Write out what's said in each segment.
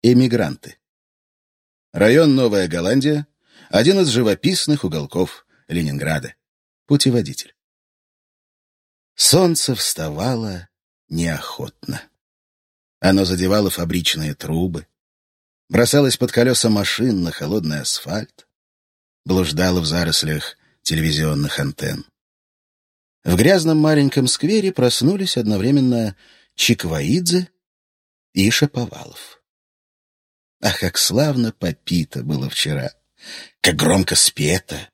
Эмигранты. Район Новая Голландия — один из живописных уголков Ленинграда. Путеводитель. Солнце вставало неохотно. Оно задевало фабричные трубы, бросалось под колеса машин на холодный асфальт, блуждало в зарослях телевизионных антенн. В грязном маленьком сквере проснулись одновременно Чиквоидзе и Шаповалов. Ах, как славно попито было вчера! Как громко спето!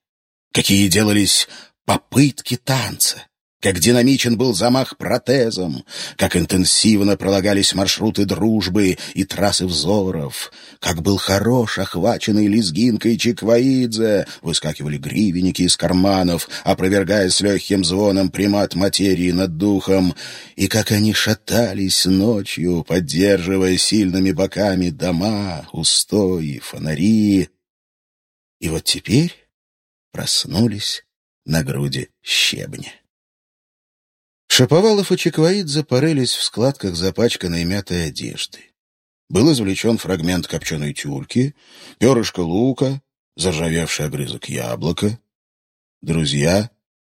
Какие делались попытки танца! Как динамичен был замах протезом, как интенсивно пролагались маршруты дружбы и трассы взоров, как был хорош охваченный лезгинкой Чиквоидзе, выскакивали гривенники из карманов, опровергая с легким звоном примат материи над духом, и как они шатались ночью, поддерживая сильными боками дома, устои, фонари. И вот теперь проснулись на груди щебня. Шаповалов и Чеквоидзе порылись в складках запачканной мятой одежды. Был извлечен фрагмент копченой тюльки, перышко лука, заржавевший огрызок яблока. Друзья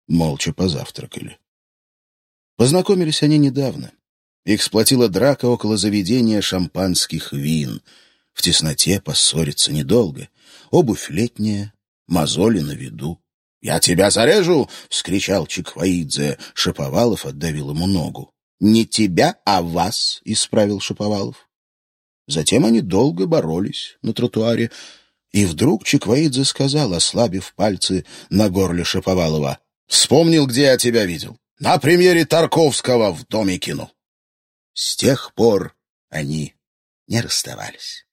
молча позавтракали. Познакомились они недавно. Их сплотила драка около заведения шампанских вин. В тесноте поссориться недолго. Обувь летняя, мозоли на виду. «Я тебя зарежу!» — вскричал Чиквоидзе. Шаповалов отдавил ему ногу. «Не тебя, а вас!» — исправил Шаповалов. Затем они долго боролись на тротуаре, и вдруг Чиквоидзе сказал, ослабив пальцы на горле Шаповалова. «Вспомнил, где я тебя видел. На премьере Тарковского в доме кино». С тех пор они не расставались.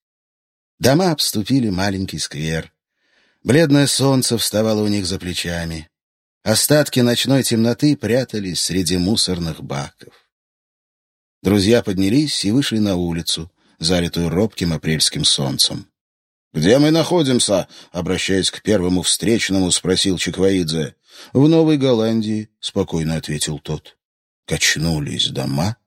Дома обступили маленький сквер. Бледное солнце вставало у них за плечами. Остатки ночной темноты прятались среди мусорных баков. Друзья поднялись и вышли на улицу, залитую робким апрельским солнцем. «Где мы находимся?» — обращаясь к первому встречному, спросил Чиквоидзе. «В Новой Голландии», — спокойно ответил тот. Качнулись дома.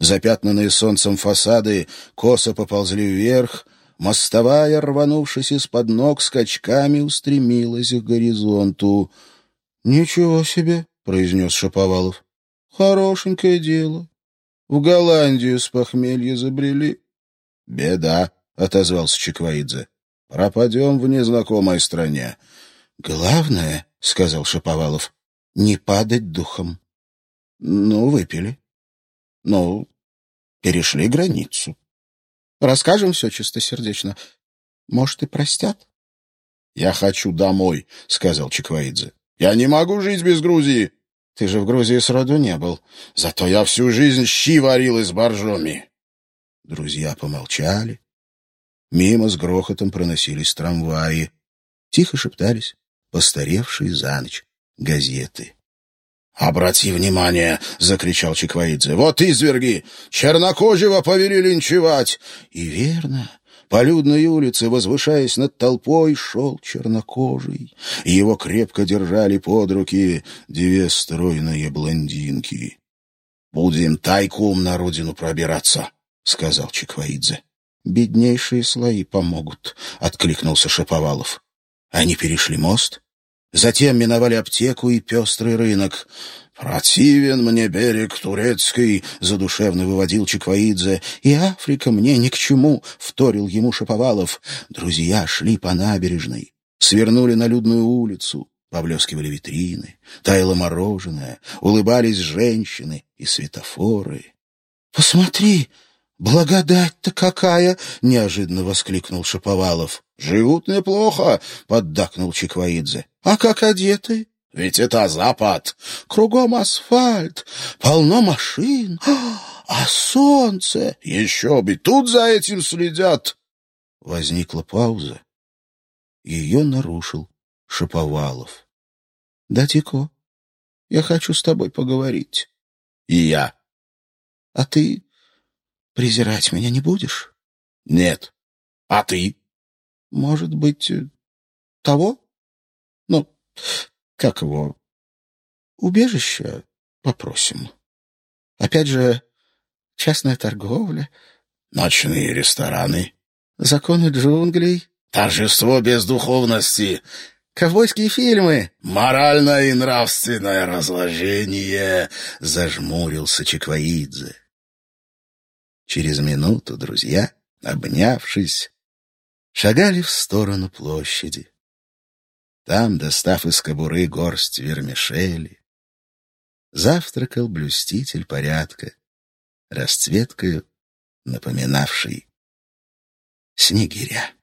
Запятнанные солнцем фасады косо поползли вверх, Мостовая, рванувшись из-под ног, скачками устремилась к горизонту. — Ничего себе! — произнес Шаповалов. — Хорошенькое дело. В Голландию с похмелья забрели. — Беда, — отозвался Чиквоидзе. — Пропадем в незнакомой стране. — Главное, — сказал Шаповалов, — не падать духом. — Ну, выпили. Ну, перешли границу. Расскажем все чистосердечно. Может, и простят? — Я хочу домой, — сказал Чиквоидзе. — Я не могу жить без Грузии. Ты же в Грузии сроду не был. Зато я всю жизнь щи варил из боржоми. Друзья помолчали. Мимо с грохотом проносились трамваи. Тихо шептались постаревшие за ночь газеты. «Обрати внимание!» — закричал Чиквоидзе. «Вот изверги! Чернокожего повели линчевать!» И верно, по людной улице, возвышаясь над толпой, шел чернокожий. Его крепко держали под руки две стройные блондинки. «Будем тайком на родину пробираться», — сказал Чиквоидзе. «Беднейшие слои помогут», — откликнулся Шаповалов. Они перешли мост Затем миновали аптеку и пестрый рынок. «Противен мне берег турецкий», — задушевно выводил Чиквоидзе. «И Африка мне ни к чему», — вторил ему Шаповалов. Друзья шли по набережной, свернули на людную улицу. Поблескивали витрины, таяло мороженое, улыбались женщины и светофоры. «Посмотри, благодать-то какая!» — неожиданно воскликнул Шаповалов. «Живут неплохо», — поддакнул Чиквоидзе. «А как одеты?» «Ведь это Запад. Кругом асфальт, полно машин, а солнце...» «Еще бы, тут за этим следят!» Возникла пауза. Ее нарушил Шаповалов. «Датико, я хочу с тобой поговорить». «И я». «А ты презирать меня не будешь?» «Нет. А ты?» Может быть, э, того? Ну, как его? Убежище попросим. Опять же, частная торговля. Ночные рестораны. Законы джунглей. Торжество бездуховности. Ковбойские фильмы. Моральное и нравственное разложение, зажмурился Чиквоидзе. Через минуту друзья, обнявшись, шагали в сторону площади. Там, достав из кобуры горсть вермишели, завтракал блюститель порядка, расцветкою напоминавший снегиря.